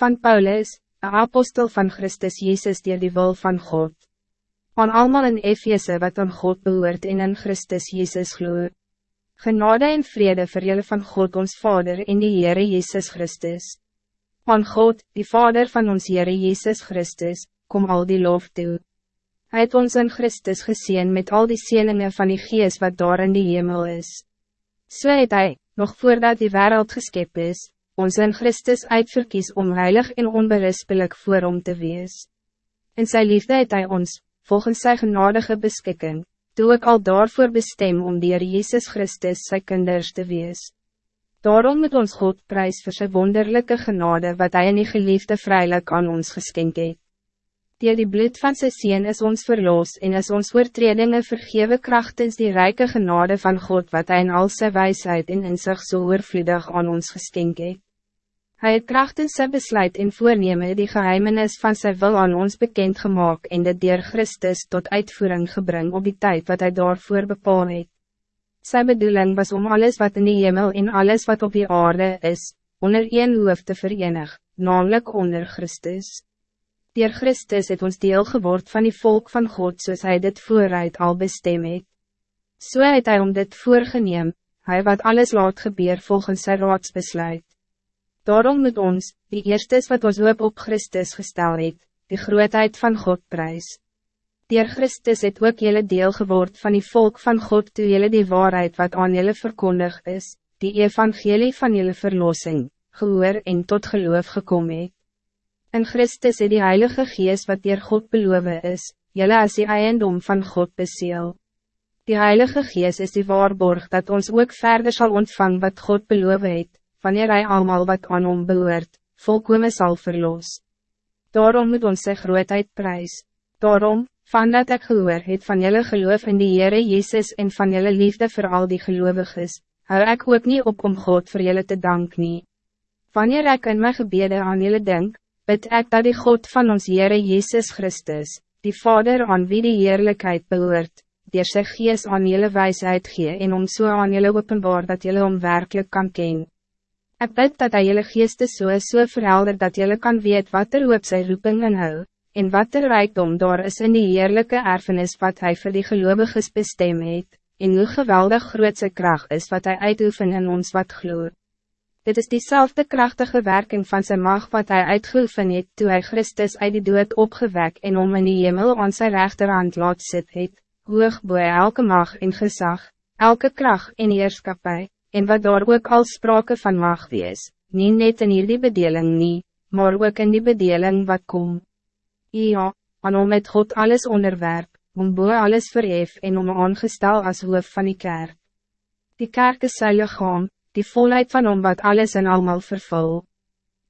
Van Paulus, een apostel van Christus Jezus die die wil van God. Aan allemaal in Efeze wat aan God behoort en in Christus Jezus gloeit. Genade en vrede voor jullie van God ons Vader en die Heere Jezus Christus. Aan God, die Vader van ons Heere Jezus Christus, kom al die lof toe. Hij het ons in Christus gezien met al die zeningen van die gees wat daar in die hemel is. So het hy, nog voordat die wereld geskep is, ons in Christus uitverkies om heilig en onberispelijk voor om te wees. In zijn liefde het hy ons, volgens zijn genadige beschikking, toe ik al daarvoor bestem om die Jezus Christus sy kinders te wees. Daarom moet ons God prijs voor zijn wonderlijke genade wat hij in die geliefde vrijelijk aan ons geskenk het. Die die bloed van sy sien is ons verloos en is ons oortredinge vergewe krachtens die rijke genade van God wat hij in al sy wijsheid en in zich so oorvloedig aan ons geskenk het. Hy het krachtens sy besluit en voorneme die geheimenis van sy wil aan ons bekend gemaakt en dit dier Christus tot uitvoering gebring op die tijd wat hij daarvoor bepaal het. Sy bedoeling was om alles wat in die hemel en alles wat op die aarde is, onder een hoofd te verenig, namelijk onder Christus. Dier Christus het ons deel geword van die volk van God soos hy dit vooruit al bestem het. So het hy om dit voorgeneem, hy wat alles laat gebeur volgens sy raadsbesluit. Daarom moet ons, die eerstes wat ons hoop op Christus gestel het, die grootheid van God prijs. Dier Christus het ook jelle deel geword van die volk van God toe jelle die waarheid wat aan jelle verkondig is, die evangelie van jelle verlossing, gehoor en tot geloof gekomen het. In Christus is die Heilige Geest wat dier God beloven is, jelle as die eiendom van God beseel. Die Heilige Geest is die waarborg dat ons ook verder zal ontvangen wat God beloven het, wanneer hij allemaal wat aan hom behoort, volkome zal verlos. Daarom moet ons sy grootheid prijs. Daarom, van dat ek gehoor het van jelle geloof in die Heere Jezus en van jelle liefde voor al die gelovigen, hou ek ook niet op om God voor jelle te dank nie. Wanneer ek in my gebede aan jelle denk, bid ek dat die God van ons Heere Jezus Christus, die Vader aan wie die heerlijkheid behoort, die sy gees aan jylle wijsheid gee en om so aan jylle openbaar dat jylle om werkelijk kan ken. Ek bid dat hy jylle geeste so so verhelder dat jylle kan weet wat er hoop sy roeping inhou, en wat er rijkdom daar is in die heerlijke erfenis wat hij voor die gelovigen bestem het, en hoe geweldig groot sy kracht is wat hij uitoefen in ons wat gloeit. Dit is diezelfde krachtige werking van zijn macht wat hij uitgeoefen het toe hij Christus uit die dood opgewek en om in die hemel aan zijn rechterhand laat sit het, hoog boe elke macht en gezag, elke kracht en heerskapie, en wat daar ook al sprake van mag wees, niet net in hierdie bedeling nie, maar ook in die bedeling wat kom. Ja, aan om met God alles onderwerp, om boe alles verhef en om aangestel als hoof van die kerk. Die kerk is sy lichaam, die volheid van om wat alles en allemaal vervul.